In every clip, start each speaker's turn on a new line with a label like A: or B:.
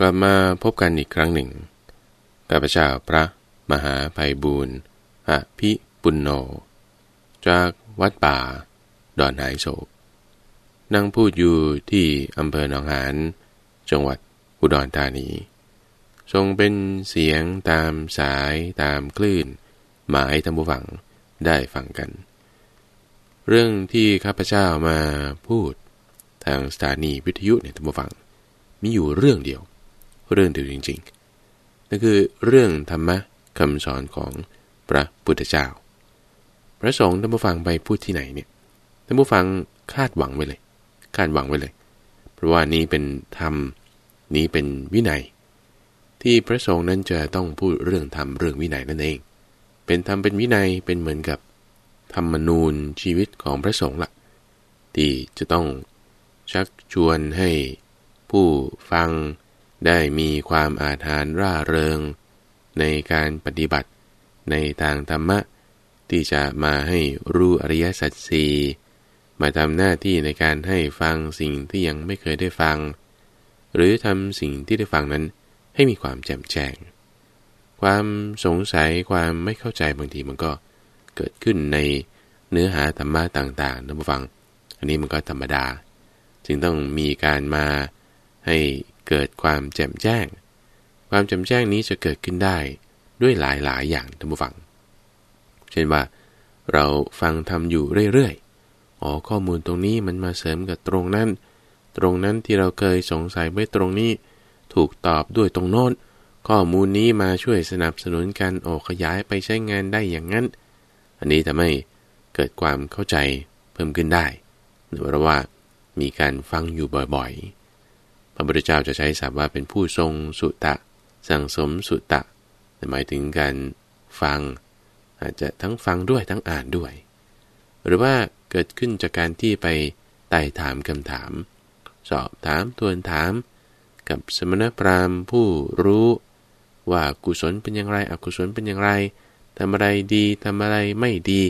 A: กลับมาพบกันอีกครั้งหนึ่งข้าพเจ้าพระมหาภัยบูรณ์อภิปุณโญจากวัดป่า ดอนหายโศก นั่งพูดอยู่ที่อำเภอหนองหานจังหวัดอุดรธานี ทรงเป็นเสียงตามสายตามคลื่น หมายธรรมวังได้ฟังกัน เรื่องที่ข้าพเจ้ามาพูดทางสถานีวิทยุในธรรมวัง มีอยู่เรื่องเดียว เรื่องเดียวจริงๆ นั่นคือเรื่องธรรมะคำสอนของพระพุทธเจ้า พระสงฆ์ท่านผู้ฟังไปพูดที่ไหนเนี่ยท่านผู้ฟังคาดหวังไว้เลย คาดหวังไว้เลย เพราะว่านี้เป็นธรรม นี้เป็นวินัย ที่พระสงฆ์นั้นจะต้องพูดเรื่องธรรมเรื่องวินัยนั่นเอง เป็นธรรมเป็นวินัยเป็นเหมือนกับธรรมนูญชีวิตของพระสงฆ์ละที่จะต้องชักชวนให้ผู้ฟัง ได้มีความอาถรรพ์ร่าเริง ในการปฏิบัติในทางธรรมะ ที่จะมาให้รู้อริยสัจสีมาทำหน้าที่ในการให้ฟังสิ่งที่ยังไม่เคยได้ฟัง หรือทำสิ่งที่ได้ฟังนั้นให้มีความแจ่มแจ้ง ความสงสัยความไม่เข้าใจบางทีมันก็เกิดขึ้นในเนื้อหาธรรมะต่างๆนะผู้ฟัง อันนี้มันก็ธรรมดา จึงต้องมีการมาให้ เกิดความแจ่มแจ้ง ความแจ่มแจ้งนี้จะเกิดขึ้นได้ด้วยหลายๆ อย่างท่านผู้ฟัง เช่นว่า เราฟังทำอยู่เรื่อยๆ อ๋อข้อมูลตรงนี้มันมาเสริมกับตรงนั้น ตรงนั้นที่เราเคยสงสัยไว้ตรงนี้ ถูกตอบด้วยตรงโน้น ข้อมูลนี้มาช่วยสนับสนุนกันโอขยายไปใช้งานได้อย่างนั้น อันนี้ทำให้เกิดความเข้าใจเพิ่มขึ้นได้หรือว่ามีการฟังอยู่บ่อยๆ ระพุทธเจ้าจะใช้ศัพท์ว่าเป็นผู้ทรงสุตะ สั่งสมสุตะหมายถึงการฟัง อาจจะทั้งฟังด้วยทั้งอ่านด้วย หรือว่าเกิดขึ้นจากการที่ไปไต่ถามคำถาม สอบถามทวนถาม กับสมณพราหมณ์ผู้รู้ว่ากุศลเป็นอย่างไร อกุศลเป็นอย่างไรทำอะไรดีทำอะไรไม่ดี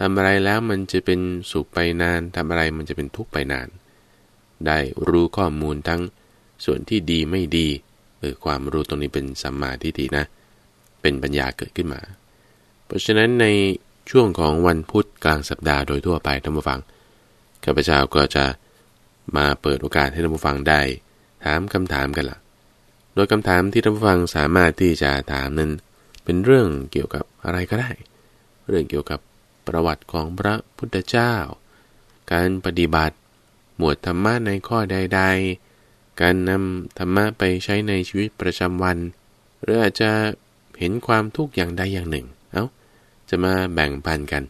A: ทำอะไรแล้วมันจะเป็นสุขไปนานทำอะไรมันจะเป็นทุกข์ไปนาน ได้รู้ข้อมูลทั้ง ส่วนที่ดีไม่ดีเออความรู้ตรงนี้เป็นสัมมาทิฏฐินะ เป็นปัญญาเกิดขึ้นมา เพราะฉะนั้นในช่วงของวันพุธกลางสัปดาห์โดยทั่วไปท่านผู้ฟังข้าพเจ้าก็จะมาเปิดโอกาสให้ท่านผู้ฟังได้ ถามคำถามกันละ่ะ โดยคำถามที่ท่านผู้ฟังสามารถที่จะถามนั้น เป็นเรื่องเกี่ยวกับอะไรก็ได้ เรื่องเกี่ยวกับประวัติของพระพุทธเจ้า การปฏิบัติ หมวดธรรมะในข้อใดๆ การนำธรรมะไปใช้ในชีวิตประจำวัน หรืออาจจะเห็นความทุกข์อย่างใดอย่างหนึ่ง เอา้า จะมาแบ่งปันกัน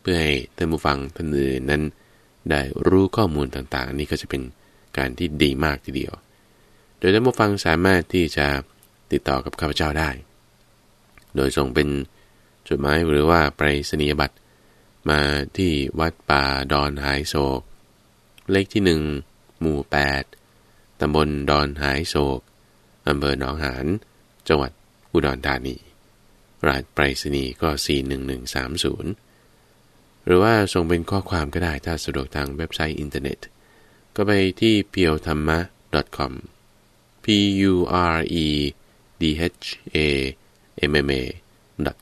A: เพื่อให้ท่านผู้ฟังท่านอื่นนั้น ได้รู้ข้อมูลต่างๆ นี่ก็จะเป็นการที่ดีมากทีเดียว โดยท่านผู้ฟังสามารถที่จะติดต่อกับข้าพเจ้าได้ โดยส่งเป็นจดหมายหรือว่าไปรษณียบัตรมาที่วัดป่าดอนหายโศก เลขที่หนึ่งหมู่แปด ตำบลดอนหายโศกอำเภอหนองหานจังหวัดอุดรธานี รหัสไปรษณีย์ก็ 41130 หรือว่าส่งเป็นข้อความก็ได้ถ้าสะดวกทางเว็บไซต์อินเทอร์เน็ต ก็ไปที่ p i o t h a m m a com p u r e d h a m m a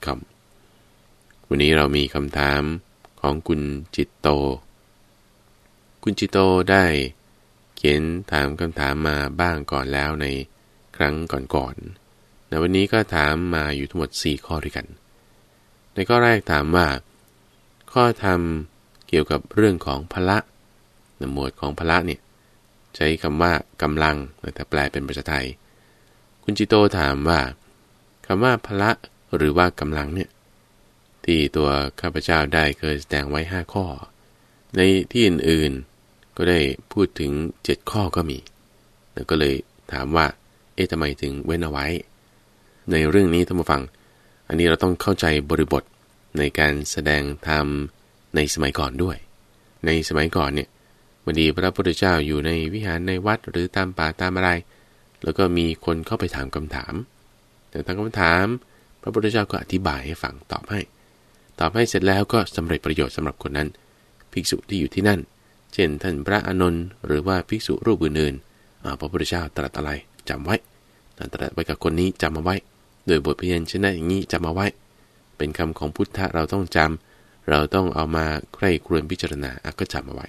A: com วันนี้เรามีคำถามของคุณจิตโต คุณจิตโตได้ ขียนถามคำถามมาบ้างก่อนแล้วในครั้งก่อนๆในวันนี้ก็ถามมาอยู่ทั้งหมด 4 ข้อด้วยกัน ในข้อแรกถามว่า ข้อธรรมเกี่ยวกับเรื่องของพละนหมวดของพละเนี่ยใช้คำว่ากำลังแต่แปลเป็นภาษาไทย คุณจิโตถามว่าคำว่าพละหรือว่ากำลังเนี่ยที่ตัวข้าพเจ้าได้เคยแสดงไว้ 5 ข้อ ในที่อื่นๆ ก็ได้พูดถึง 7 ข้อก็มี แล้วก็เลยถามว่า เอ๊ะทำไมถึงเว้นเอาไว้ ในเรื่องนี้ท่านผู้ฟัง อันนี้เราต้องเข้าใจบริบทในการแสดงธรรมในสมัยก่อนด้วย ในสมัยก่อนเนี่ยวันดีพระพุทธเจ้าอยู่ในวิหารในวัดหรือตามป่าตามอะไร แล้วก็มีคนเข้าไปถามคำถาม แต่ทางคำถาม พระพุทธเจ้าก็อธิบายให้ฟังตอบให้ ตอบให้เสร็จแล้วก็สำเร็จประโยชน์สำหรับคนนั้น ภิกษุที่อยู่ที่นั่น เช่นท่านพระอานนท์หรือว่าภิกษุรูปอื่นๆพระพุทธเจ้าตรัสอะไรจำไว้ตรัสไว้กับคนนี้จำมาไว้ โดยบทเพียนชนะอย่างนี้จำมาไว้ เป็นคำของพุทธะเราต้องจำเราต้องเอามาใคร่ครวญพิจารณาก็จำมาไว้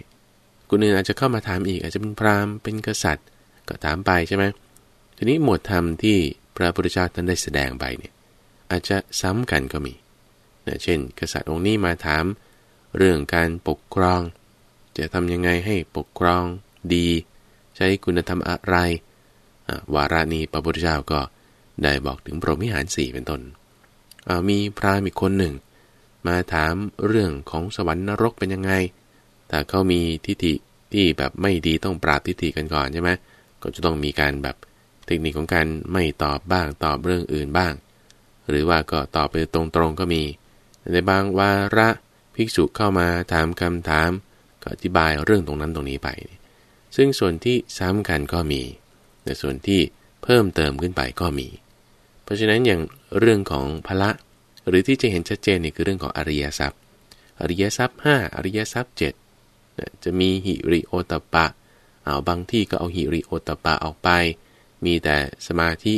A: คนอื่นอาจจะเข้ามาถามอีกอาจจะเป็นพราหมณ์เป็นกษัตริย์ ก็ถามไปใช่ไหมทีนี้หมวดธรรมที่พระพุทธเจ้าท่านได้แสดงไปเนี่ยอาจจะซ้ำกันก็มีนะเช่น กษัตริย์องค์นี้มาถาม เรื่องการปกครอง จะทำยังไงให้ปกครองดี ใช้คุณธรรมอะไรวารานี้พระพุทธเจ้าก็ได้บอกถึงพรหมิหารสี่เป็นต้น มีพระมีคนหนึ่ง มาถามเรื่องของสวรรค์นรกเป็นยังไง แต่เขามีทิฏฐิที่แบบไม่ดีต้องปราบทิฏฐิกันก่อนใช่ไหมก็จะต้องมีการแบบเทคนิคของการไม่ตอบบ้างตอบเรื่องอื่นบ้าง หรือว่าก็ตอบไปตรงๆก็มี ในบางวาระภิกษุเข้ามาถามคำถาม ก็อธิบายเรื่องตรงนั้นตรงนี้ไป ซึ่งส่วนที่ซ้ำกันก็มีแต่ส่วนที่เพิ่มเติมขึ้นไปก็มี เพราะฉะนั้นอย่างเรื่องของพละ หรือที่จะเห็นชัดเจนนี่คือเรื่องของอริยทรัพย์ อริยทรัพย์ 5 อริยทรัพย์7จะมีหิริโอตปะเอาบางที่ก็เอาหิริโอตปะออกไป มีแต่สมาธิ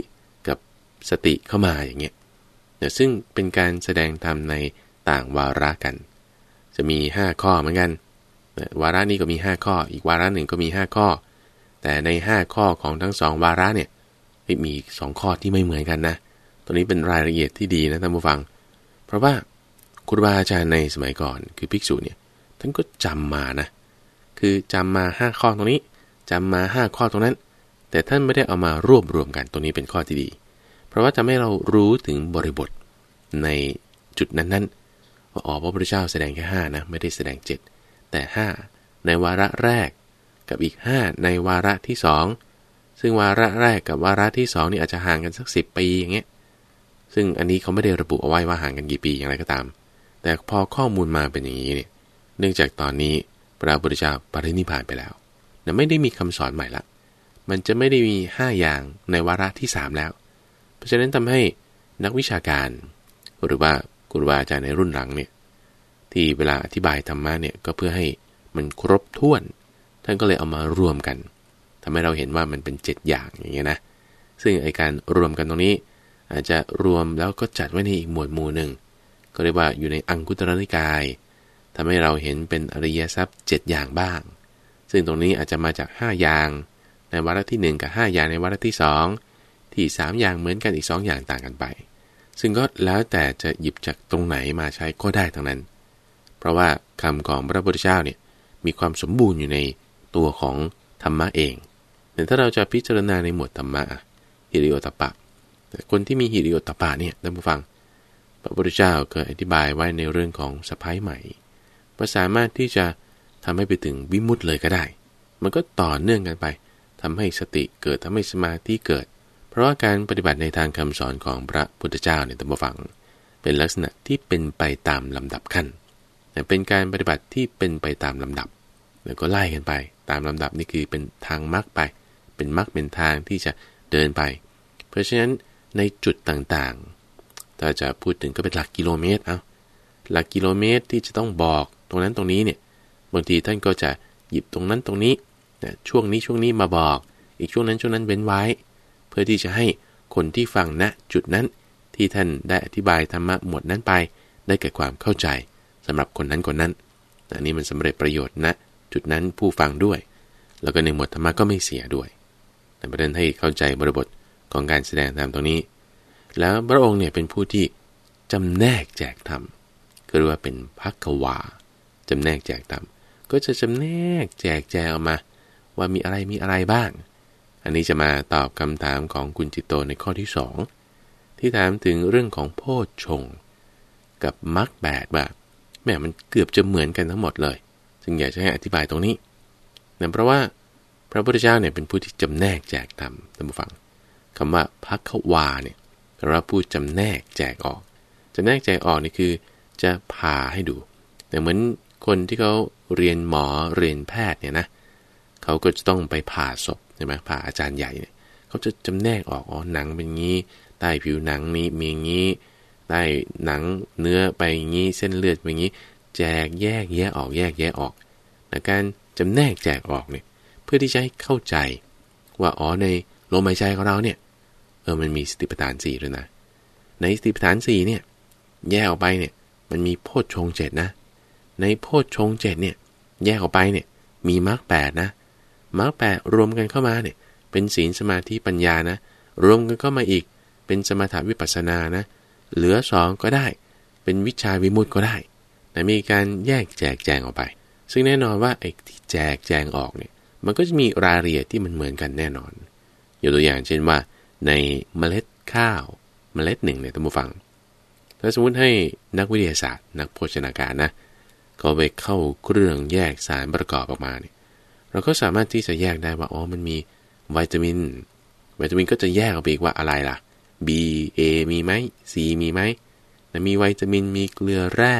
A: กับสติเข้ามาอย่างเงี้ยซึ่งเป็นการแสดงธรรมในต่างวาระกัน จะมี 5 ข้อเหมือนกัน วาระนี้ก็มี 5 ข้อ อีกวาระหนึ่งก็มี 5 ข้อ แต่ใน 5 ข้อของทั้งสองวาระเนี่ยมีสองข้อที่ไม่เหมือนกันนะตัวนี้เป็นรายละเอียดที่ดีนะท่านผู้ฟัง เพราะว่าครูบาอาจารย์ในสมัยก่อนคือภิกษุเนี่ยท่านก็จำมานะ คือจำมา 5 ข้อตรงนี้จำมา 5 ข้อตรงนั้น แต่ท่านไม่ได้เอามารวบรวมกันตรงนี้เป็นข้อที่ดี เพราะว่าจะให้เรารู้ถึงบริบทในจุดนั้นๆว่าอ๋อพระพุทธเจ้าแสดงแค่ห้านะไม่ได้แสดงเจ็ด แต่ห้าในวาระแรก กับอีกห้าในวาระที่สองซึ่งวาระแรกกับวาระที่สองนี่อาจจะห่างกันสักสิบปีอย่างเงี้ยซึ่งอันนี้เขาไม่ได้ระบุเอาไว้ว่าห่างกันกี่ปีอย่างไรก็ตาม แต่พอข้อมูลมาเป็นอย่างนี้เนี่ยเนื่องจากตอนนี้พระพุทธเจ้าปรินิพพานไปแล้วนะไม่ได้มีคำสอนใหม่ละมันจะไม่ได้มีห้าอย่างในวาระที่สามแล้ว เพราะฉะนั้นทำให้นักวิชาการ หรือว่าครูบาอาจารย์ในรุ่นหลังเนี่ย ที่เวลาอธิบายธรรมะเนี่ยก็เพื่อให้มันครบถ้วน ท่านก็เลยเอามารวมกันทำให้เราเห็นว่ามันเป็นเจ็ดอย่างอย่างเงี้ยนะ ซึ่งไอการรวมกันตรงนี้ อาจจะรวมแล้วก็จัดไว้ในอีกหมวดหมู่หนึ่ง ก็เรียกว่าอยู่ในอังคุตรนิกายทำให้เราเห็นเป็นอริยทรัพย์7อย่างบ้าง ซึ่งตรงนี้อาจจะมาจาก 5 อย่าง ในวาระที่ 1 กับ 5 อย่างในวาระที่ 2 ที่ 3 อย่างเหมือนกันอีก 2 อย่างต่างกันไป ซึ่งก็แล้วแต่จะหยิบจากตรงไหนมาใช้ก็ได้ทั้งนั้น เพราะว่าคำของพระพุทธเจ้าเนี่ยมีความสมบูรณ์อยู่ในตัวของธรรมะเองแต่ถ้าเราจะพิจารณาในหมวดธรรมะฮิริโอตปะ คนที่มีฮิริโอตปะเนี่ยท่านผู้ฟัง พระพุทธเจ้าก็อธิบายไว้ในเรื่องของสะพ้ายใหม่ว่าสามารถที่จะทำให้ไปถึงวิมุตต์เลยก็ได้ มันก็ต่อเนื่องกันไปทำให้สติเกิดทำให้สมาธิเกิด เพราะว่าการปฏิบัติในทางคำสอนของพระพุทธเจ้าเนี่ยท่านผู้ฟัง เป็นลักษณะที่เป็นไปตามลำดับขั้น เป็นการปฏิบัติที่เป็นไปตามลำดับแล้วก็ไล่กันไป ตามลำดับนี่คือเป็นทางมรรคไป เป็นมรรคเป็นทางที่จะเดินไป เพราะฉะนั้นในจุดต่างๆ ถ้าจะพูดถึงก็เป็นหลักกิโลเมตรเอาหลักกิโลเมตรที่จะต้องบอกตรงนั้นตรงนี้เนี่ยบางทีท่านก็จะหยิบตรงนั้นตรงนี้ช่วงนี้ช่วงนี้มาบอก อีกช่วงนั้นช่วงนั้นเว้นไว้ เพื่อที่จะให้คนที่ฟังณนะจุดนั้นที่ท่านได้อธิบายธรรมะหมวดนั้นไป ได้เกิดความเข้าใจ สำหรับคนนั้นคนนั้นอันนี้มันสำเร็จประโยชน์ณนะจุดนั้นผู้ฟังด้วย แล้วก็ในหมวดธรรมะก็ไม่เสียด้วย แต่ประเด็นให้เข้าใจบริบทของการแสดงธรรมตรงนี้ แล้วพระองค์เนี่ยเป็นผู้ที่จำแนกแจกธรรมก็เรียกว่าเป็นพักวาจำแนกแจกธรรมก็จะจำแนกแจกแจกออกมา ว่ามีอะไรมีอะไรบ้าง อันนี้จะมาตอบคำถามของคุณจิตโตในข้อที่สองที่ถามถึงเรื่องของโพชฌงกับมรรคแปดว่าง แม่มันเกือบจะเหมือนกันทั้งหมดเลยจึงอยากจะให้อธิบายตรงนี้นั่นเพราะว่าพระพุทธเจ้าเนี่ยเป็นผู้ที่จำแนกแจกธรรมท่านผู้ฟังคำว่าพักขวาเนี่ยเราพูดจำแนกแจกออกจำแนกแจกออกนี่คือ จะพาให้ดูแต่เหมือนคนที่เขาเรียนหมอเรียนแพทย์เนี่ยนะเขาก็จะต้องไปผ่าศพใช่ไหมผ่าอาจารย์ใหญ่เนี่ยเขาจะจำแนกออกอ๋อหนังเป็นงี้ใต้ผิวหนังนี้มีงี้ ใต้หนังเนื้อไปงี้เส้นเลือดไปงี้ แจกแยกแยะออกแยกแยะออกแต่การจำแนกแจกออกเนี่ยเพื่อที่จะให้เข้าใจ ว่าอ๋อในลมหายใจของเราเนี่ยเออมันมีสติปัฏฐานสี่ด้วยนะ ในสติปัฏฐานสี่เนี่ยแยกออกไปเนี่ยมันมีโพชฌงเจ็ดนะ ในโพชฌงเจ็ดเนี่ยแยกออกไปเนี่ยมีมรรคแปดนะมรรคแปดรวมกันเข้ามาเนี่ยเป็นศีลสมาธิปัญญานะ รวมกันเข้ามาอีกเป็นสมถาวิปัสสนานะ เหลือสองก็ได้ เป็นวิชาวิมุตติก็ได้ แต่มีการแยกแจกแจงออกไป ซึ่งแน่นอนว่าไอ้ที่แจกแจงออกเนี่ย มันก็จะมีรายละเอียดที่มันเหมือนกันแน่นอนยกตัวอย่างเช่นว่า ในเมล็ดข้าวเมล็ดหนึ่งเนี่ยท่านผู้ฟัง ถ้าสมมติให้นักวิทยาศาสตร์ นักโภชนาการนะเขาไปเข้าเครื่องแยกสารประกอบออกมาเนี่ยเราก็สามารถที่จะแยกได้ว่าอ๋อมันมีวิตามินวิตามินก็จะแยกออกไปอีกว่าอะไรล่ะ B A มีไหม C มีไหมมีวิตามินมีเกลือแร่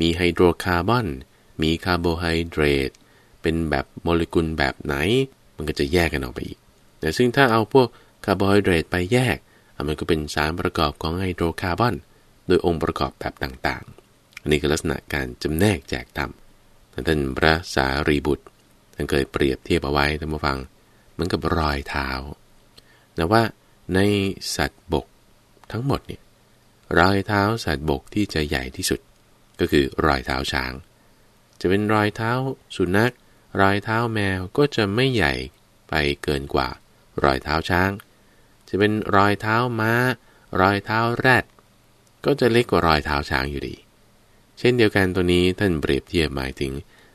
A: มีไฮโดรคาร์บอน มีคาร์โบไฮเดรตเป็นแบบโมเลกุลแบบไหน มันก็จะแยกกันออกไปอีก แต่ซึ่งถ้าเอาพวกคาร์โบไฮเดรตไปแยก มันก็เป็นสารประกอบของไฮโดรคาร์บอน โดยองค์ประกอบแบบต่างๆ อันนี้คือลักษณะการจำแนกแจกตามท่านพระสารีบุตร ท่านเคยเปรียบเทียบเอาไว้ท่านผู้ฟัง เหมือนกับรอยเท้า แต่ว่า ในสัตว์บกทั้งหมดเนี่ยรอยเท้าสัตว์บกที่จะใหญ่ที่สุด ก็คือรอยเท้าช้าง จะเป็นรอยเท้าสุนัข รอยเท้าแมวก็จะไม่ใหญ่ไปเกินกว่า รอยเท้าช้าง จะเป็นรอยเท้าม้า รอยเท้าแรด ก็จะเล็กกว่ารอยเท้าช้างอยู่ดี เช่นเดียวกันตัวนี้ท่านเปรียบเทียบหมายถึง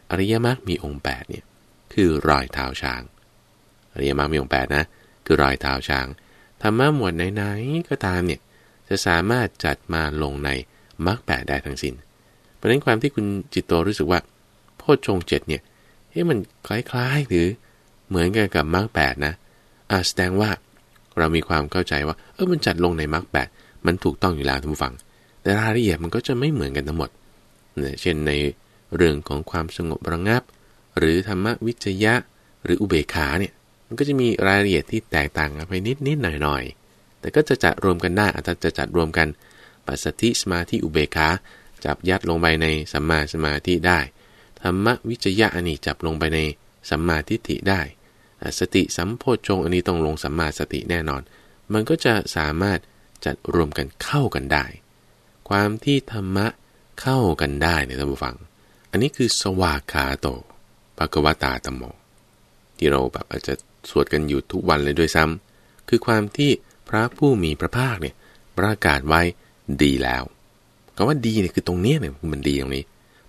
A: อริยมรรคมีองค์8เนี่ยคือรอยเท้าช้าง อริยมรรคมีองค์8นะคือรอยเท้าช้าง ธรรมะหมวดไหนๆก็ตามเนี่ยจะสามารถจัดมาลงในมรรคแปดได้ทั้งสิน้น เพราะนั้นความที่คุณจิตโตรู้สึกว่า โพชฌงเจ็ดเนี่ยเฮ้มันคล้ายๆหรือเหมือนกันกับมรรคแปดนะอ่าแสดงว่าเรามีความเข้าใจว่าเออมันจัดลงในมรรคแปดมันถูกต้องอยู่แล้วทุกฝัง แต่รายละเอียดมันก็จะไม่เหมือนกันทั้งหมดเนี่ยเช่นในเรื่องของความสงบระงับ หรือธรรมวิจยะ หรืออุเบกขาเนี่ย มันก็จะมีรายละเอียดที่แตกต่างกันไปนิดนิดหน่อยหน่อยแต่ก็จะจัดรวมกันได้อาจจะจัดรวมกันปัสสติสมาธิอุเบกขาจับยัดลงไปในสัมมาสมาธิได้ธรรมวิจยะอันนี้จับลงไปในสัมมาทิฏฐิได้สติสัมโพชงอันนี้ต้องลงสัมมาสติแน่นอน มันก็จะสามารถจัดรวมกันเข้ากันได้ ความที่ธรรมะเข้ากันได้ในท่านผู้ฟัง อันนี้คือสวากขาโตภะกวตาตโม ที่เราแบบอาจจะ สวดกันอยู่ทุกวันเลยด้วยซ้ำคือความที่พระผู้มีพระภาคเนี่ยประกาศไว้ดีแล้วคำว่าดีเนี่ยคือตรงนี้เนี่ยมันดีตรงนี้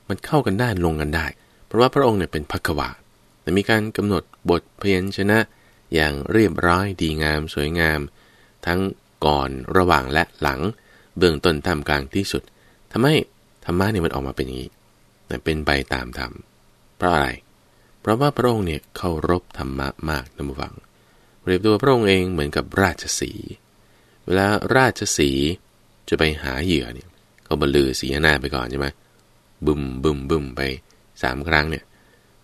A: มันเข้ากันได้ลงกันได้ เพราะว่าพระองค์เนี่ยเป็นพักวาแต่มีการกำหนดบทเพียนชนะ อย่างเรียบร้อยดีงามสวยงาม ทั้งก่อนระหว่างและหลัง เบื้องต้นทำกลางที่สุดทำให้ธรรมะเนี่ยมันออกมาเป็นอย่างนี้เป็นไปตามธรรมเพราะอะไรเพราะว่าพระองค์เนี่ยเคารพธรรมะมากนะบุฟังเปรียบตัวพระองค์เองเหมือนกับราชสี เวลาราชสีจะไปหาเหยื่อเนี่ยเขาบรรลือสีหน้าไปก่อนใช่ไหมบึมบึมบึมไปสามครั้งเนี่ย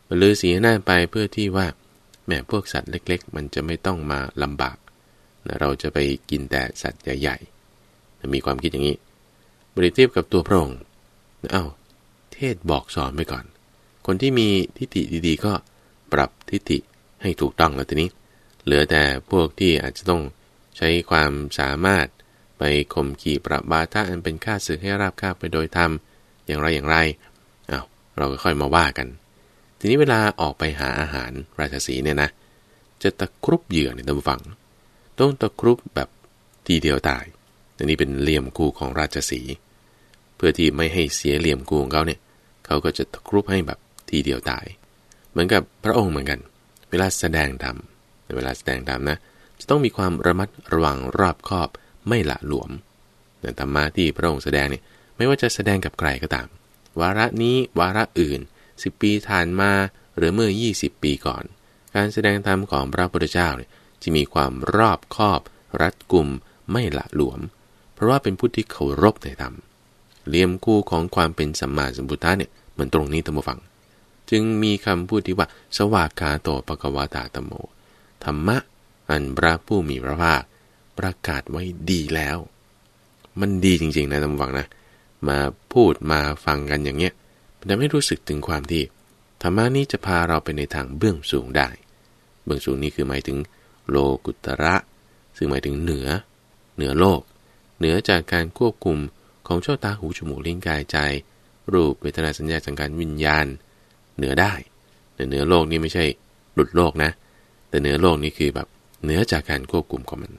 A: บรรลือสีหน้าไปเพื่อที่ว่าแม่พวกสัตว์เล็ก ๆ มันจะไม่ต้องมาลำบากนะเราจะไปกินแต่สัตว์ใหญ่ๆมีความคิดอย่างนี้บริเทียบกับตัวพระองค์เอา้าเทศบอกสอนไปก่อน คนที่มีทิฏฐิดีๆ ก็ปรับทิฏฐิให้ถูกต้องแล้วทีนี้ เหลือแต่พวกที่อาจจะต้องใช้ความสามารถไปข่มขี่ปรับบาทะอันเป็นค่าศึกให้ราบคาบไปโดยธรรมอย่างไรอย่างไรอา้าวเราก็ค่อยมาว่ากัน ทีนี้เวลาออกไปหาอาหารราชสีเนี่ยนะ จะตะครุบเหยื่อในตำฝัง ต้องตะครุบแบบทีเดียวตายอันนี้เป็นเหลี่ยมกูของราชสี เพื่อที่ไม่ให้เสียเหลี่ยมกูของเขาเนี่ย เขาก็จะตะครุบให้แบบ ทีเดียวตาย เหมือนกับพระองค์เหมือนกัน เวลาแสดงธรรมในเวลาแสดงธรรมนะ จะต้องมีความระมัดระวังรอบคอบไม่ละหลวมแต่ธรรมะที่พระองค์แสดงเนี่ยไม่ว่าจะแสดงกับใครก็ตาม วาระนี้วาระอื่น 10 ปีผ่านมาหรือเมื่อ 20 ปีก่อน การแสดงธรรมของพระพุทธเจ้าเนี่ยจะมีความรอบคอบ รัดกุมไม่ละหลวม เพราะว่าเป็นผู้ที่เคารพในธรรมเลี่ยมคู่ของความเป็นสัมมาสัมพุทธะเนี่ยเหมือนตรงนี้ตัมบูฟัง จึงมีคำพูดที่ว่า สวากาโตปะกวาตาตโม ธรรมะ อันพระผู้มีพระภาค ประกาศไว้ดีแล้ว มันดีจริง ๆ นะตำวังนะ มาพูดมาฟังกันอย่างเงี้ยแต่ไม่รู้สึกถึงความที่ ธรรมะนี้จะพาเราไปในทางเบื้องสูงได้ เบื้องสูงนี้คือหมายถึง โลกุตระ ซึ่งหมายถึงเหนือ เหนือโลก เหนือจากการควบคุมของช่อตาหูจมูกลิ้นกายใจ รูปเวทนาสัญญาสังการวิญญาณ เหนือได้แต่เหนือโลกนี่ไม่ใช่หลุดโลกนะ แต่เหนือโลกนี่คือแบบเหนือจากการควบคุมของมัน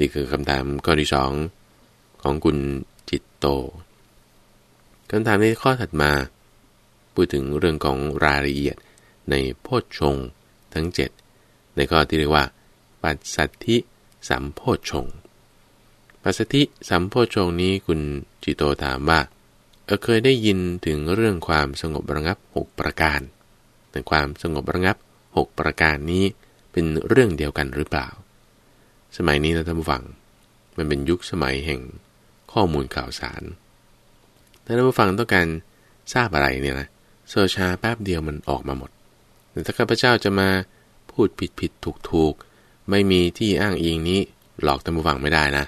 A: นี่คือคำถามข้อที่สองของคุณจิตโตคำถามในข้อถัดมา พูดถึงเรื่องของรายละเอียดในโพชฌงทั้ง 7 ในข้อที่เรียกว่า ปัสสัทธิสัมโพชฌงปัสสัทธิสัมโพชฌงนี้คุณจิโตถามว่า เเคยได้ยินถึงเรื่องความสงบระงับ 6 ประการแต่ความสงบระงับ 6 ประการนี้เป็นเรื่องเดียวกันหรือเปล่า สมัยนี้นะท่านผู้ฟัง มันเป็นยุคสมัยแห่งข้อมูลข่าวสารถ้าท่านผู้ฟังต้องการทราบอะไรเนี่ยนะเซิร์ชาแป๊บเดียวมันออกมาหมดแต่ถ้าข้าพเจ้าจะมาพูดผิดผิดถูกถูกไม่มีที่อ้างอิงนี้หลอกท่านผู้ฟังไม่ได้นะ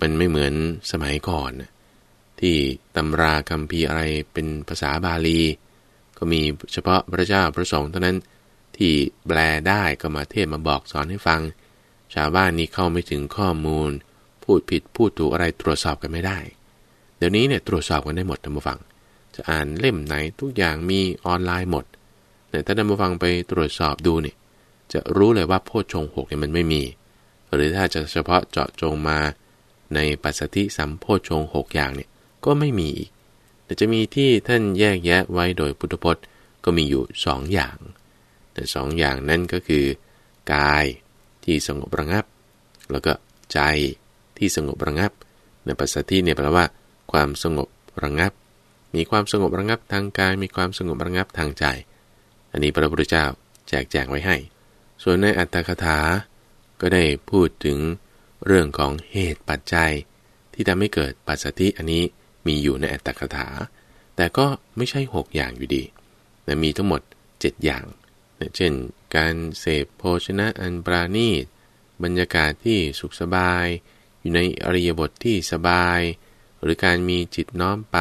A: มันไม่เหมือนสมัยก่อน ที่ตำราคำพีอะไรเป็นภาษาบาลี ก็มีเฉพาะพระเจ้าพระสงฆ์เท่านั้นที่แปลได้ก็มาเทศมาบอกสอนให้ฟัง ชาวบ้านนี้เข้าไม่ถึงข้อมูล พูดผิดพูดถูกอะไรตรวจสอบกันไม่ได้ เดี๋ยวนี้เนี่ยตรวจสอบกันได้หมดท่านผู้ฟัง จะอ่านเล่มไหนทุกอย่างมีออนไลน์หมดแต่ถ้าท่านผู้ฟังไปตรวจสอบดูเนี่ยจะรู้เลยว่าโพชฌงหกเนี่ยมันไม่มี หรือถ้าจะเฉพาะเจาะจงมาในปัสสติสัมโพชฌงหกอย่างเนี่ย ก็ไม่มีอีก แต่จะมีที่ท่านแยกแยะไว้โดยพุทธพจน์ก็มีอยู่สองอย่าง แต่สองอย่างนั้นก็คือ กายที่สงบระงับ แล้วก็ใจที่สงบระงับ ในปัสสติเนี่ยแปลว่า ความสงบระงับ มีความสงบระงับทางกาย มีความสงบระงับทางใจ อันนี้พระพุทธเจ้าแจกแจงไว้ให้ ส่วนในอัตถคถา ก็ได้พูดถึงเรื่องของเหตุปัจจัยที่ทำให้เกิดปัสสติอันนี้ มีอยู่ในอัตถคถา แต่ก็ไม่ใช่ 6 อย่างอยู่ดีแต่มีทั้งหมด 7 อย่าง เช่น การเสพโภชนะอันปราณีต บรรยากาศที่สุขสบาย อยู่ในอริยบทที่สบาย หรือการมีจิตน้อมไป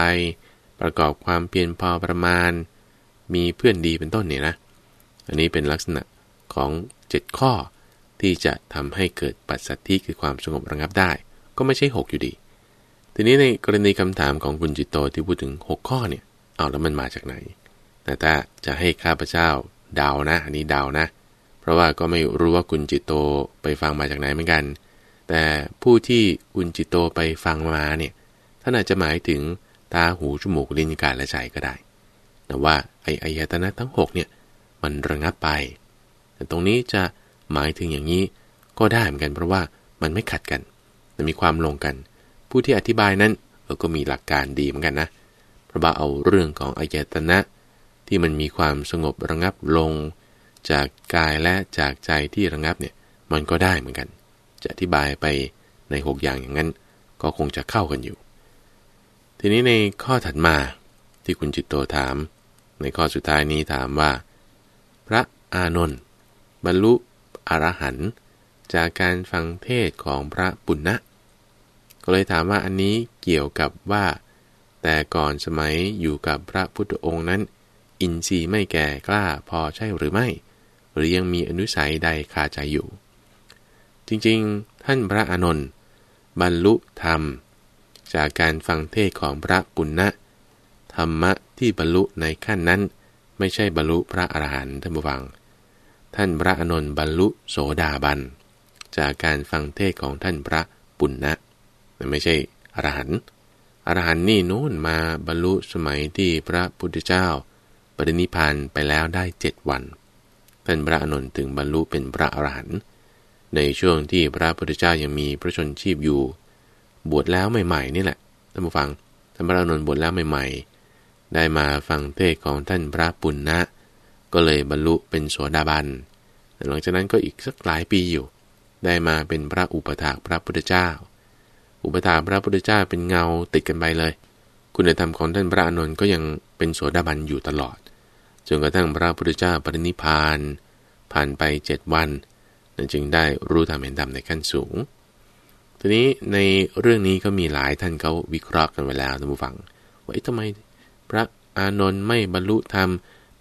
A: ประกอบความเพียรพอประมาณ มีเพื่อนดีเป็นต้นเนี่ยนะ อันนี้เป็นลักษณะของ 7 ข้อที่จะทำให้เกิดปัสสัทธิคือความสงบระงับได้ ก็ไม่ใช่ 6 อยู่ดี ทีนี้ในกรณีคำถามของคุณจิตโตที่พูดถึง 6 ข้อเนี่ย เอาแล้วมันมาจากไหน แต่ถ้าจะให้ข้าพเจ้าดาวนะ อันนี้ดาวนะ เพราะว่าก็ไม่รู้ว่าคุณจิตโตไปฟังมาจากไหนเหมือนกัน แต่ผู้ที่คุณจิตโตไปฟังมาเนี่ย ท่านอาจจะหมายถึงตาหูจมูกลิ้นกายและใจก็ได้ แต่ว่าไอ้อายตนะทั้ง 6 เนี่ย มันระงับไป แต่ตรงนี้จะหมายถึงอย่างนี้ก็ได้เหมือนกันเพราะว่ามันไม่ขัดกันมันมีความลงกัน ผู้ที่อธิบายนั้นเออก็มีหลักการดีเหมือนกันนะพระว่าเอาเรื่องของอายตนะ ที่มันมีความสงบระงับลง จากกายและจากใจที่ระงับเนี่ยมันก็ได้เหมือนกัน จะอธิบายไปใน 6 อย่างอย่างนั้น ก็คงจะเข้ากันอยู่ ทีนี้ในข้อถัดมาที่คุณจิตโตถาม ในข้อสุดท้ายนี้ถามว่า พระอานนท์บรรลุอรหันต์จากการฟังเทศของพระปุณณะ ก็เลยถามว่าอันนี้เกี่ยวกับว่า แต่ก่อนสมัยอยู่กับพระพุทธองค์นั้น อินทรีย์ไม่แก่กล้าพอใช่หรือไม่ หรือยังมีอนุสัยใดคาใจอยู่ จริงๆ ท่านพระอานนท์บรรลุธรรม จากการฟังเทศของพระปุณณะธรรมะที่บรรลุในขั้นนั้น ไม่ใช่บรรลุพระอรหันต์ท่านผู้ฟัง ท่านพระอนนท์บรรลุโสดาบัน จากการฟังเทศของท่านพระปุณณะ ไม่ใช่อรหันต์อรหันต์นี่นู้นมาบรรลุสมัยที่พระพุทธเจ้า ปรินิพานไปแล้วได้เจ็ดวันท่านพระอนุนถึงบรรลุเป็นพระอรหันต์ในช่วงที่พระพุทธเจ้ายังมีพระชนชีพอยู่ บวชแล้วใหม่ๆนี่แหละท่านผู้ฟังท่านพระอนุนบวชแล้วใหม่ ๆ ได้มาฟังเทศของท่านพระปุณณะก็เลยบรรลุเป็นโสดาบันหลังจากนั้นก็อีกสักหลายปีอยู่ ได้มาเป็นพระอุปถากพระพุทธเจ้า อุปถาพระพุทธเจ้าเป็นเงาติดกันไปเลย คุณธรรมของท่านพระอนุนก็ยังเป็นโสดาบันอยู่ตลอด จนกระทั่งพระพุทธเจ้าปรินิพาน ผ่านไปเจ็ดวันนั่นจึงได้รู้ธรรมเห็นธรรมในขั้นสูง ทีนี้ในเรื่องนี้ก็มีหลายท่านเขาวิเคราะห์กันไปแล้วท่านผู้ฟัง ว่าทำไมพระอานนท์ไม่บรรลุธรรม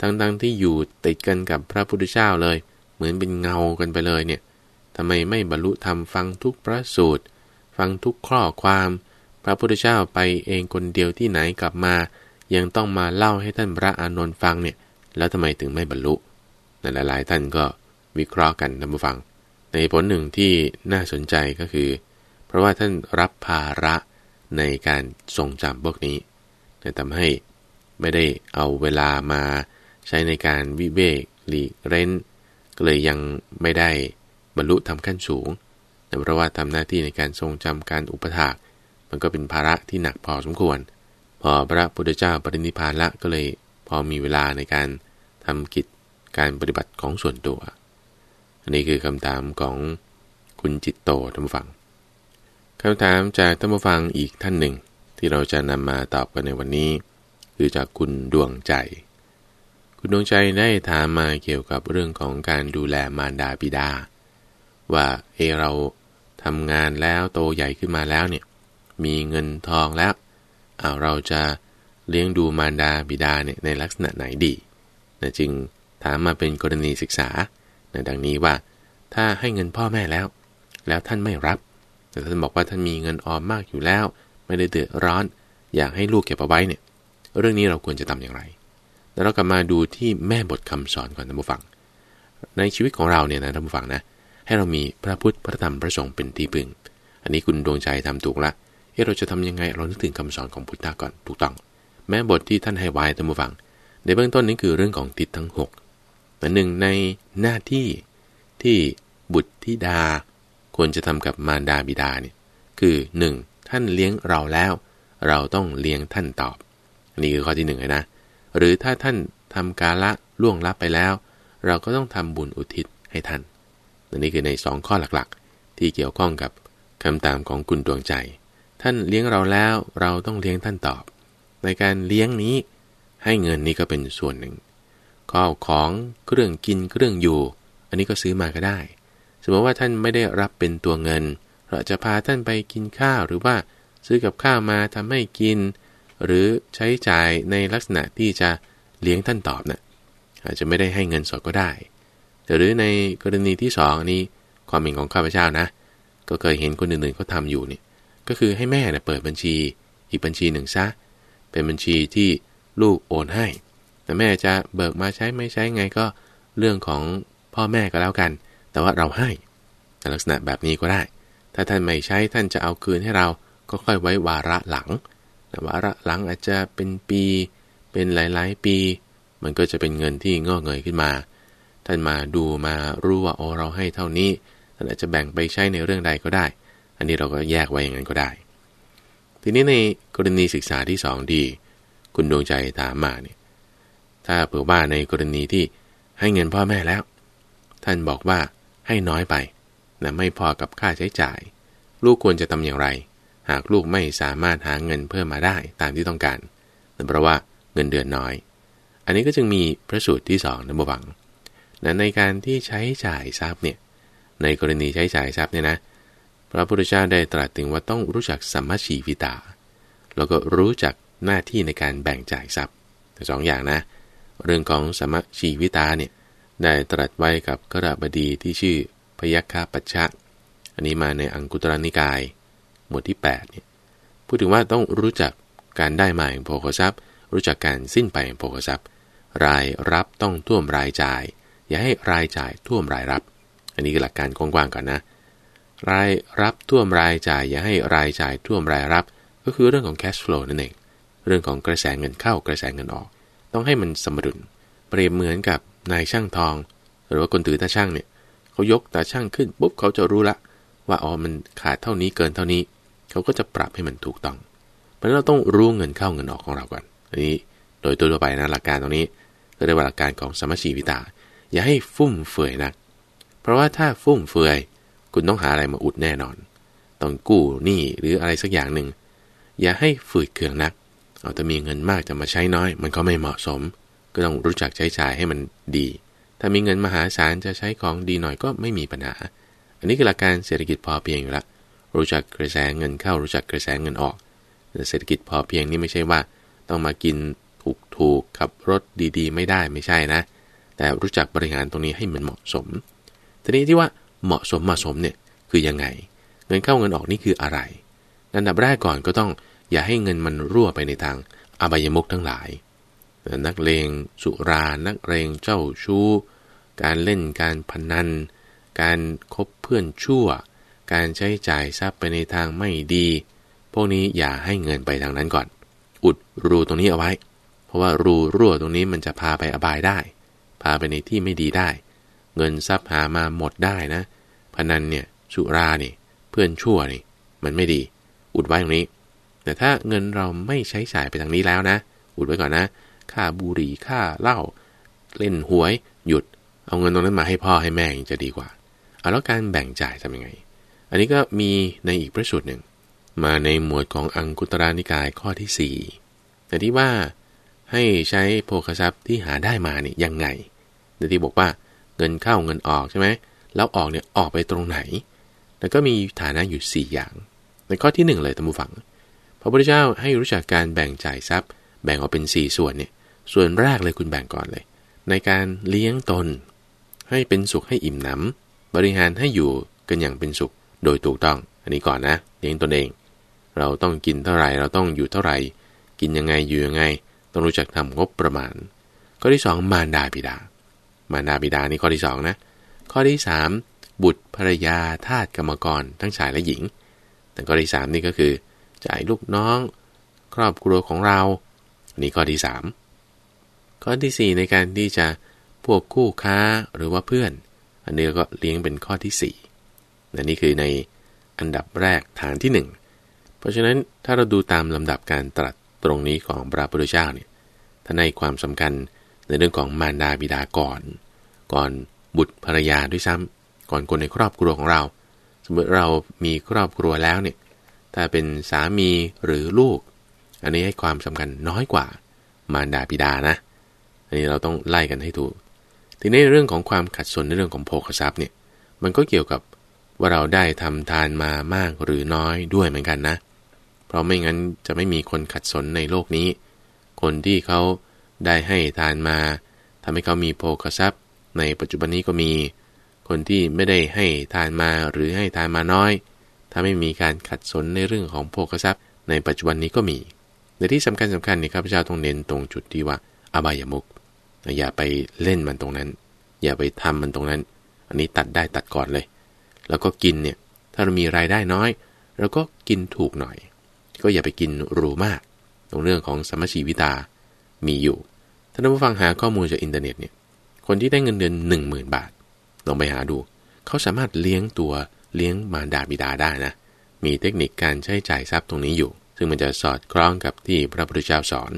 A: ทั้งๆทที่อยู่ติดกันกับพระพุทธเจ้าเลย เหมือนเป็นเงากันไปเลยเนี่ยทำไมไม่บรรลุธรรมฟังทุกพระสูตร ฟังทุกข้อความ พระพุทธเจ้าไปเองคนเดียวที่ไหนกลับมา ยังต้องมาเล่าให้ท่านพระอานนท์ฟังเนี่ย แล้วทำไมถึงไม่บรรลุหลายๆท่านก็วิเคราะห์กันท่านผู้ฟัง ในผลหนึ่งที่น่าสนใจก็คือ เพราะว่าท่านรับภาระในการทรงจำพวกนี้แต่ทำให้ไม่ได้เอาเวลามาใช้ในการวิเวกหลีกเร้น ก็เลยยังไม่ได้บรรลุทำขั้นสูง แต่เพราะว่าทำหน้าที่ในการทรงจำการอุปถาก มันก็เป็นภาระที่หนักพอสมควร พอพระพุทธเจ้าปรินิพานละก็เลยพอมีเวลาในการทำกิจการปฏิบัติของส่วนตัว อันนี้คือคำถามของคุณจิตโตท่านผู้ฟังคำถามจากท่านผู้ฟังอีกท่านหนึ่ง ที่เราจะนำมาตอบกันในวันนี้ คือจากคุณดวงใจ คุณดวงใจได้ถามมาเกี่ยวกับเรื่องของการดูแลมารดาบิดา ว่าเอเรา ทำงานแล้วโตใหญ่ขึ้นมาแล้วเนี่ยมีเงินทองแล้วเอาเราจะเลี้ยงดูมารดาบิดาเนี่ยในลักษณะไหนดีนะจึงถามมาเป็นกรณีศึกษานะดังนี้ว่า ถ้าให้เงินพ่อแม่แล้ว แล้วท่านไม่รับ แต่ท่านบอกว่าท่านมีเงินออมมากอยู่แล้ว ไม่ได้เดือดร้อน อยากให้ลูกเก็บเอาไว้เนี่ย เรื่องนี้เราควรจะทำอย่างไร แล้วเรากลับมาดูที่แม่บทคำสอนก่อนท่านผู้ฟัง ในชีวิตของเราเนี่ยนะท่านผู้ฟังนะ ให้เรามีพระพุทธพระธรรมพระสงฆ์เป็นที่พึ่ง อันนี้คุณดวงใจทำถูกละเฮ้เราจะทำยังไงเรานึกถึงคำสอนของพุทธะก่อนถูกต้อง แม้บทที่ท่านให้ไว้ท่านผู้ฟัง ในเบื้องต้นนี้คือเรื่องของทิศทั้ง6แต่หนึ่งในหน้าที่ที่บุตรธิดา ควรจะทำกับมารดาบิดาเนี่ยคือ 1. ท่านเลี้ยงเราแล้ว เราต้องเลี้ยงท่านตอบ อันนี้คือข้อที่หนึ่งเลยนะ หรือถ้าท่านทำกาละล่วงลับไปแล้ว เราก็ต้องทำบุญอุทิศให้ท่าน นนี้คือในสองข้อหลักๆ ที่เกี่ยวข้องกับคำตามของคุณดวงใจ ท่านเลี้ยงเราแล้วเราต้องเลี้ยงท่านตอบ ในการเลี้ยงนี้ ให้เงินนี้ก็เป็นส่วนหนึ่งข้าวของเครื่องกินเครื่องอยู่ อันนี้ก็ซื้อมาก็ได้ สมมติว่าท่านไม่ได้รับเป็นตัวเงิน เราจะพาท่านไปกินข้าวหรือว่าซื้อกับข้าวมาทำให้กิน หรือใช้จ่ายในลักษณะที่จะเลี้ยงท่านตอบนะ่ะอาจจะไม่ได้ให้เงินสดก็ได้ หรือในกรณีที่สองนี้ความเห็นของข้าพเจ้านะ ก็เคยเห็นคนอื่นๆเขาทาอยู่นี่ก็คือให้แม่นะเปิดบัญชี อีกบัญชีหนึ่งซะ เป็นบัญชีที่ลูกโอนให้ แต่แม่จะเบิกมาใช้ไม่ใช้ไงก็เรื่องของพ่อแม่ก็แล้วกัน แต่ว่าเราให้ลักษณะแบบนี้ก็ได้ ถ้าท่านไม่ใช้ท่านจะเอาคืนให้เราก็ค่อยไว้วาระหลังวาระหลังอาจจะเป็นปี เป็นหลายๆ ปี มันก็จะเป็นเงินที่งอกเงยขึ้นมา ท่านมาดูมารู้ว่าโอ้เราให้เท่านี้ท่านอาจจะแบ่งไปใช้ในเรื่องใดก็ได้ อันนี้เราก็แยกไว้อย่างนั้นก็ได้ ทีนี้ในกรณีศึกษาที่สองดี คุณดวงใจถามมาเนี่ยถ้าเผื่อว่าในกรณีที่ให้เงินพ่อแม่แล้ว ท่านบอกว่าให้น้อยไปนะไม่พอกับค่าใช้จ่าย ลูกควรจะทำอย่างไร หากลูกไม่สามารถหาเงินเพิ่มมาได้ตามที่ต้องการนั่เพราะว่าเงินเดือนน้อย อันนี้ก็จึงมีพระสูตรที่สองนะบวัง นะในการที่ใช้จ่ายทรัพย์เนี่ย ในกรณีใช้จ่ายทรัพย์เนี่ยนะ พระพุทธเจ้าได้ตรัสถึงว่าต้องรู้จักสัมมาชีวิตา แล้วก็รู้จักหน้าที่ในการแบ่งจ่ายทรัพย์สองอย่างนะ เรื่องของสัมมาชีวิตาเนี่ยได้ตรัสไว้กับกระบดีที่ชื่อพยัคฆปัชชะ อันนี้มาในอังกุตรนิกาย หมวดที่8เนี่ยพูดถึงว่าต้องรู้จักการได้มาแห่งโภคทรัพย์ รู้จักการสิ้นไปแห่งโภคทรัพย์ รายรับต้องท่วมรายจ่าย อย่าให้รายจ่ายท่วมรายรับ อันนี้คือหลักการกว้างๆก่อนนะ รายรับท่วมรายจ่าย อย่าให้รายจ่ายท่วมรายรับ ก็คือเรื่องของ cash flow นั่นเอง เรื่องของกระแสเงินเข้ากระแสเงินออก ต้องให้มันสมดุล เปรียบเหมือนกับนายช่างทอง หรือว่าคนถือตาช่างเนี่ยเขายกตาช่างขึ้นปุ๊บเขาจะรู้ละ ว่าอ๋อมันขาดเท่านี้เกินเท่านี้ เขาก็จะปรับให้มันถูกต้อง เพราะเราต้องรู้เงินเข้าเงินออกของเราก่อน อันนี้โดยตัวไปนะหลักการตรงนี้เรียกว่าหลักการของสมชีวิตา อย่าให้ฟุ่มเฟือยนะเพราะว่าถ้าฟุ่มเฟือย คุณต้องหาอะไรมาอุดแน่นอน ต้องกู้หนี้หรืออะไรสักอย่างหนึ่ง อย่าให้ฝืดเคืองนัก เอาแต่มีเงินมากจะมาใช้น้อย มันก็ไม่เหมาะสม ก็ต้องรู้จักใช้จ่ายให้มันดี ถ้ามีเงินมหาศาลจะใช้ของดีหน่อยก็ไม่มีปัญหา อันนี้คือหลักการเศรษฐกิจพอเพียงอยู่ละ รู้จักกระแสเงินเข้า รู้จักกระแสเงินออก เศรษฐกิจพอเพียงนี่ไม่ใช่ว่า ต้องมากินถูกถูกขับรถดีๆ ไม่ได้ไม่ใช่นะ แต่รู้จักบริหารตรงนี้ให้มันเหมาะสม ทีนี้ที่ว่าเหมาะสมเหมาะสมเนี่ยคือยังไง เงินเข้าเงินออกนี่คืออะไรอันดับแรกก่อนก็ต้องอย่าให้เงินมันรั่วไปในทางอบายมุกทั้งหลาย นักเลงสุรา นักเลงเจ้าชู้ การเล่นการพนัน การคบเพื่อนชั่ว การใช้จ่ายทรัพย์ไปในทางไม่ดี พวกนี้อย่าให้เงินไปทางนั้นก่อน อุดรูตรงนี้เอาไว้ เพราะว่ารูรั่วตรงนี้มันจะพาไปอบายได้ พาไปในที่ไม่ดีได้ เงินทรัพย์หามาหมดได้นะ พนันเนี่ยสุรานี่ เพื่อนชั่วนี่ มันไม่ดี อุดไว้ตรงนี้ แต่ถ้าเงินเราไม่ใช้จ่ายไปทางนี้แล้วนะ อุดไว้ก่อนนะ ค่าบุหรี่ค่าเหล้าเล่นหวย หยุด เอาเงินตรงนั้นมาให้พ่อให้แม่จะดีกว่า เอาแล้วการแบ่งจ่ายทำยังไง อันนี้ก็มีในอีกพระสูตรหนึ่ง มาในหมวดของอังคุตรานิกายข้อที่4แต่ที่ว่า ให้ใช้โภคทรัพย์ที่หาได้มาเนี่ยยังไงแต่ที่บอกว่าเงินเข้าเงินออกใช่ไหมแล้วออกเนี่ยออกไปตรงไหน แล้วก็มีฐานะอยู่ 4 อย่าง ในข้อที่ 1 เลยท่านผู้ฟัง พระพุทธเจ้าให้รู้จักการแบ่งจ่ายทรัพย์ แบ่งออกเป็น 4 ส่วนเนี่ย ส่วนแรกเลยคุณแบ่งก่อนเลย ในการเลี้ยงตน ให้เป็นสุขให้อิ่มหนำ บริหารให้อยู่กันอย่างเป็นสุขโดยถูกต้อง อันนี้ก่อนนะ เลี้ยงตนเอง เราต้องกินเท่าไหร่เราต้องอยู่เท่าไหร่ กินยังไงอยู่ยังไง ต้องรู้จักทำงบประมาณ ข้อที่ 2 มารดาบิดา มารดาบิดานี่ข้อที่ 2 นะ ข้อที่ 3 บุตรภรรยาทาสกรรมกร ทั้งชายและหญิง แต่ข้อที่ 3 นี่ก็คือ จ่ายลูกน้อง ครอบครัวของเรา นี่ข้อที่ 3 ข้อที่ 4 ในการที่จะพวกคู่ค้าหรือว่าเพื่อน อันนี้ก็เลี้ยงเป็นข้อที่4และนี่คือในอันดับแรกฐานที่ 1 เพราะฉะนั้นถ้าเราดูตามลำดับการตรัส ตรงนี้ของพระพุทธเจ้าเนี่ยท่านในความสำคัญในเรื่องของมารดาบิดาก่อน ก่อนบุตรภรรยาด้วยซ้ำก่อนคนในครอบครัวของเรา สมมติเรามีครอบครัวแล้วเนี่ยถ้าเป็นสามีหรือลูก อันนี้ให้ความสำคัญน้อยกว่ามารดาบิดานะ อันนี้เราต้องไล่กันให้ถูก ทีนี้เรื่องของความขัดสนในเรื่องของโภคทรัพย์เนี่ย มันก็เกี่ยวกับว่าเราได้ทำทานมามากหรือน้อยด้วยเหมือนกันนะเพราะไม่งั้นจะไม่มีคนขัดสนในโลกนี้ คนที่เขาได้ให้ทานมาทำให้เขามีโภคทรัพย์ ในปัจจุบันนี้ก็มี คนที่ไม่ได้ให้ทานมาหรือให้ทานมาน้อย ถ้าไม่มีการขัดสนในเรื่องของโภคทรัพย์ ในปัจจุบันนี้ก็มีแต่ที่สำคัญสำคัญนี่ครับพระเจ้าต้องเน้นตรงจุดที่ว่าอบายมุกอย่าไปเล่นมันตรงนั้น อย่าไปทำมันตรงนั้น อันนี้ตัดได้ตัดก่อนเลย แล้วก็กินเนี่ยถ้าเรามีรายได้น้อยเราก็กินถูกหน่อย ก็อย่าไปกินหรูมากตรงเรื่องของสมชีวิตามีอยู่ท่านผู้ฟังหาข้อมูลจากอินเทอร์เน็ตเนี่ยคนที่ได้เงินเดือน 10,000 บาทลองไปหาดู เขาสามารถเลี้ยงตัวเลี้ยงมารดาบิดาได้นะ มีเทคนิคการใช้จ่ายทรัพย์ตรงนี้อยู่ ซึ่งมันจะสอดคล้องกับที่พระพุทธเจ้าสอน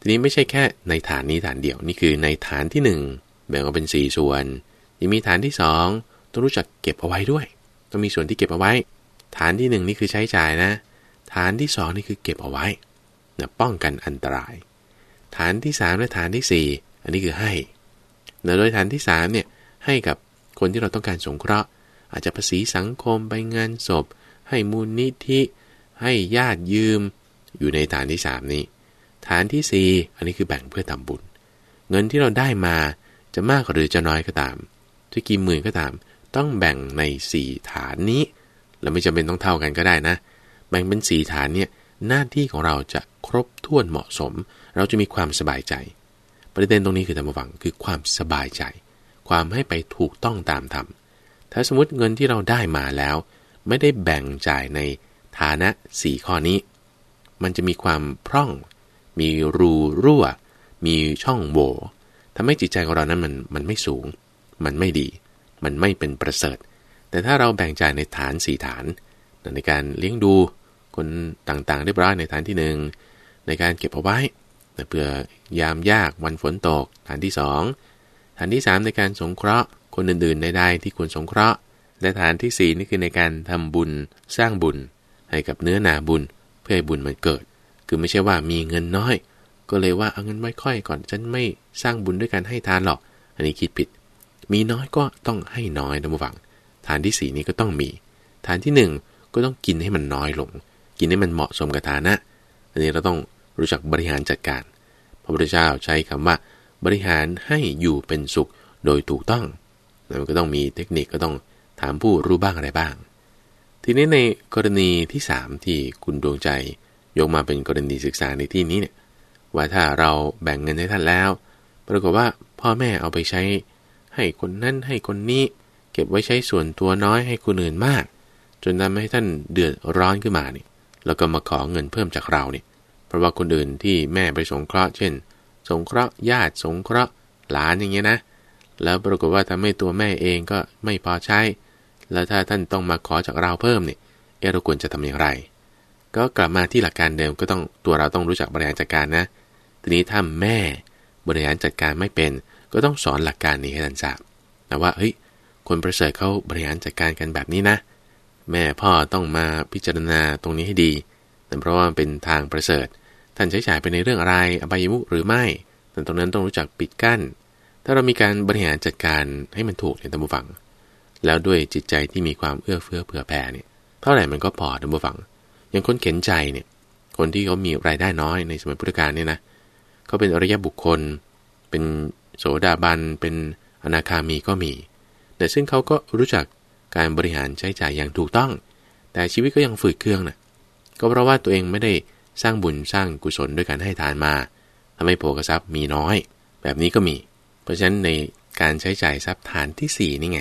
A: ทีนี้ไม่ใช่แค่ในฐานนี้ฐานเดียวนี่คือในฐานที่ 1 แบ่งออกเป็น 4 ส่วนยังมีฐานที่ 2 ต้องรู้จักเก็บเอาไว้ด้วย ต้องมีส่วนที่เก็บเอาไว้ ฐานที่ 1 นี่คือใช้จ่ายนะ ฐานที่2นี่คือเก็บเอาไว้นะป้องกันอันตราย ฐานที่3และฐานที่4อันนี้คือให้โดยฐานที่3เนี่ยให้กับคนที่เราต้องการสงเคราะห์ อาจจะภาษีสังคมไปงานศพ ให้มูลนิธิ ให้ญาติยืม อยู่ในฐานที่3นี้ ฐานที่4อันนี้คือแบ่งเพื่อทำบุญ เงินที่เราได้มาจะมากหรือจะน้อยก็ตามจะกี่หมื่นก็ตาม ต้องแบ่งใน 4 ฐานนี้ แล้วไม่จำเป็นต้องเท่ากันก็ได้นะ แบ่งเป็น4ฐานเนี่ยหน้าที่ของเราจะครบถ้วนเหมาะสม เราจะมีความสบายใจ ประเด็นตรงนี้คือธรรมวังคือความสบายใจ ความให้ไปถูกต้องตามธรรมถ้าสมมติเงินที่เราได้มาแล้ว ไม่ได้แบ่งจ่ายในฐานะสี่ข้อนี้ มันจะมีความพร่อง มีรูรั่ว มีช่องโหว่ทำให้จิตใจของเรานั้นมันมันไม่สูง มันไม่ดี มันไม่เป็นประเสริฐ แต่ถ้าเราแบ่งจ่ายในฐานสี่ฐาน ในการเลี้ยงดู คนต่างๆเรียบร้อยในฐานที่หนึ่งในการเก็บเอาไว้เพื่อยามยากวันฝนตก ฐานที่ 2 ฐานที่ 3 ในการสงเคราะห์ คนอื่นๆใดๆที่ควรสงเคราะห์ และฐานที่ 4 นี่คือในการทำบุญสร้างบุญ ให้กับเนื้อนาบุญ เพื่อให้บุญมันเกิด คือไม่ใช่ว่ามีเงินน้อย ก็เลยว่าเอาเงินไว้ค่อยก่อนฉันไม่สร้างบุญด้วยการให้ทานหรอก อันนี้คิดผิด มีน้อยก็ต้องให้น้อยนะผู้ฟัง ฐานที่ 4 นี้ก็ต้องมี ฐานที่ 1 ก็ต้องกินให้มันน้อยลง กินให้มันเหมาะสมกับฐานะอันนี้เราต้องรู้จักบริหารจัดการ พระพุทธเจ้าใช้คำว่า บริหารให้อยู่เป็นสุขโดยถูกต้องมันก็ต้องมีเทคนิคก็ต้องถามผู้รู้บ้างอะไรบ้าง ทีนี้ในกรณีที่สามที่คุณดวงใจยกมาเป็นกรณีศึกษาในที่นี้เนี่ยว่าถ้าเราแบ่งเงินให้ท่านแล้ว ปรากฏว่าพ่อแม่เอาไปใช้ ให้คนนั้นให้คนนี้เก็บไว้ใช้ส่วนตัวน้อยให้คนอื่นมาก จนทำให้ท่านเดือดร้อนขึ้นมานี่ แล้วก็มาขอเงินเพิ่มจากเราเนี่ยเพราะว่าคนอื่นที่แม่ไปสงเคราะห์เช่น สงเคราะห์ญาติสงเคราะห์หลานอย่างเงี้ยนะ แล้วปรากฏว่าทำให้ตัวแม่เองก็ไม่พอใช้ แล้วถ้าท่านต้องมาขอจากเราเพิ่มเนี่ยเอเราควรจะทำอย่างไร ก็กลับมาที่หลักการเดิมก็ต้องตัวเราต้องรู้จักบริหารจัดการนะ ทีนี้ถ้าแม่บริหารจัดการไม่เป็น ก็ต้องสอนหลักการนี้ให้ท่านทราบนะว่าเฮ้ยคนประเสริฐเขาบริหารจัดการกันแบบนี้นะ แม่พ่อต้องมาพิจารณาตรงนี้ให้ดีแต่เพราะว่าเป็นทางประเสริฐ ท่านใช้จ่ายไปในเรื่องอะไรอบายมุขหรือไม่แต่ตรงนั้นต้องรู้จักปิดกั้น ถ้าเรามีการบริหารจัดการให้มันถูกเนี่ยท่านผู้ฟัง แล้วด้วยจิตใจที่มีความเอื้อเฟื้อเผื่อแผ่เนี่ย เท่าไหร่มันก็พอท่านผู้ฟัง อย่างคนเข็นใจเนี่ย คนที่เขามีรายได้น้อยในสมัยพุทธกาลเนี่ยนะเขาเป็นอริยบุคคล เป็นโสดาบัน เป็นอนาคามีก็มี แต่ซึ่งเขาก็รู้จัก การบริหารใช้จ่ายอย่างถูกต้อง แต่ชีวิตก็ยังฝืดเครื่องนะก็เพราะว่าตัวเองไม่ได้สร้างบุญสร้างกุศลด้วยการให้ทานมาทำให้โภกทรัพย์มีน้อย แบบนี้ก็มี เพราะฉะนั้นในการใช้จ่ายทรัพย์ฐานที่ 4 นี่ไง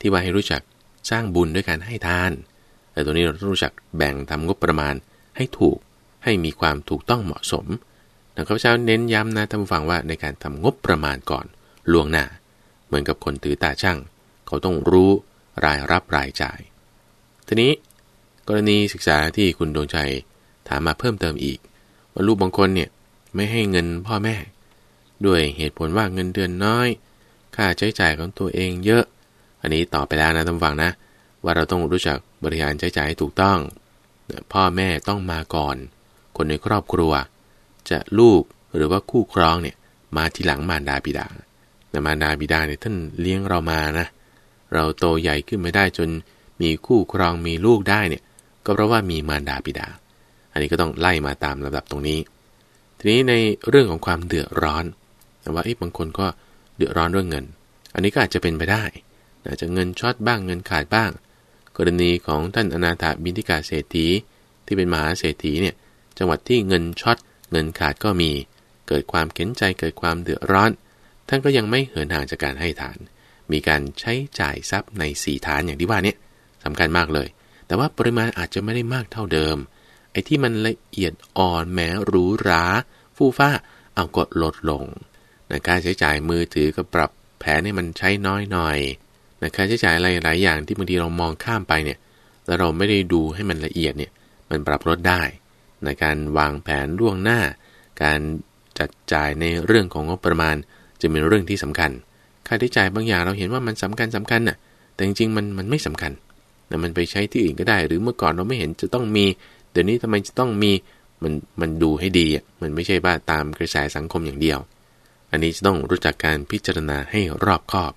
A: ที่ว่าให้รู้จักสร้างบุญด้วยการให้ทาน แต่ตัวนี้เราต้องรู้จักแบ่งทำงบประมาณให้ถูกให้มีความถูกต้องเหมาะสมดังข้าพเจ้าเน้นย้ำนะท่านผู้ฟังว่าในการทำงบประมาณก่อนล่วงหน้า เหมือนกับคนถือตาช่าง เขาต้องรู้ รายรับรายจ่าย ทีนี้กรณีศึกษาที่คุณดวงใจถามมาเพิ่มเติมอีก ว่าลูกบางคนเนี่ยไม่ให้เงินพ่อแม่ ด้วยเหตุผลว่าเงินเดือนน้อย ค่าใช้จ่ายของตัวเองเยอะ อันนี้ตอบไปแล้วนะท่านฟังนะ ว่าเราต้องรู้จักบริหารใช้จ่ายให้ถูกต้อง พ่อแม่ต้องมาก่อน คนในครอบครัว จะลูกหรือว่าคู่ครองเนี่ยมาทีหลังมารดาบิดาแต่มารดาบิดาเนี่ยท่านเลี้ยงเรามานะเเราโตใหญ่ขึ้นม่ได้จนมีคู่ครองมีลูกได้เนี่ย ก็เพราะว่ามีมารดาบิดา อันนี้ก็ต้องไล่มาตามลำดับตรงนี้ ทีนี้ในเรื่องของความเดือดร้อนแต่ว่าไอ้บางคนก็เดือดร้อนเรื่องเงิน อันนี้ก็อาจจะเป็นไปได้อาจจะเงินช็อตบ้างเงินขาดบ้าง กรณีของท่านอนาถาบินทิกาเศรษฐีที่เป็นมหาเศรษฐีเนี่ยจังหวัดที่เงินช็อตเงินขาดก็มี เกิดความเข็นใจเกิดความเดือดร้อน ท่านก็ยังไม่เหินห่างจากการให้ทาน มีการใช้จ่ายทรัพย์ในสี่ฐานอย่างที่ว่านี่สำคัญมากเลย แต่ว่าปริมาณอาจจะไม่ได้มากเท่าเดิม ไอ้ที่มันละเอียดอ่อนแม้หรูหราฟู่ฟ้าเอากดลดลงนะการใช้จ่ายมือถือก็ปรับแผนให้มันใช้น้อยหน่อยนะการใช้จ่ายอะไรหลายอย่างที่บางทีเรามองข้ามไปเนี่ยแล้วเราไม่ได้ดูให้มันละเอียดเนี่ยมันปรับลดได้ในการวางแผนล่วงหน้า การจัดจ่ายในเรื่องของงบประมาณ จะเป็นเรื่องที่สำคัญ ค่าใช้จ่ายบางอย่างเราเห็นว่ามันสำคัญสำคัญน่ะ แต่จริงๆมันมันไม่สำคัญนะมันไปใช้ที่อื่นก็ได้ หรือเมื่อก่อนเราไม่เห็นจะต้องมี เดี๋ยวนี้ทำไมจะต้องมี มันมันดูให้ดีอะมันไม่ใช่ว่าตามกระแสสังคมอย่างเดียว อันนี้จะต้องรู้จักการพิจารณาให้รอบคอบ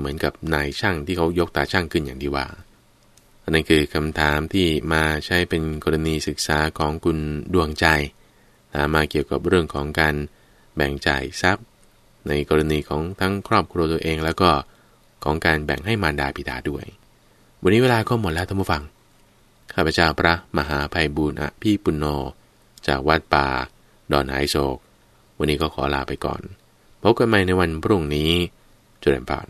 A: เหมือนกับนายช่างที่เขายกตาช่างขึ้นอย่างดีว่า อันนี้คือคำถามที่มาใช้เป็นกรณีศึกษาของคุณดวงใจ ถามมาเกี่ยวกับเรื่องของการแบ่งจ่ายทรัพย์ ในกรณีของทั้งครอบครัวตัวเองแล้วก็ของการแบ่งให้มารดาบิดาด้วย วันนี้เวลาก็หมดแล้วท่านผู้ฟัง ข้าพเจ้าพระมหาภัยบุญอภิปุณโญจากวัดป่า ดอนหายโศก วันนี้ก็ขอลาไปก่อน พบกันใหม่ในวันพรุ่งนี้จุลปาน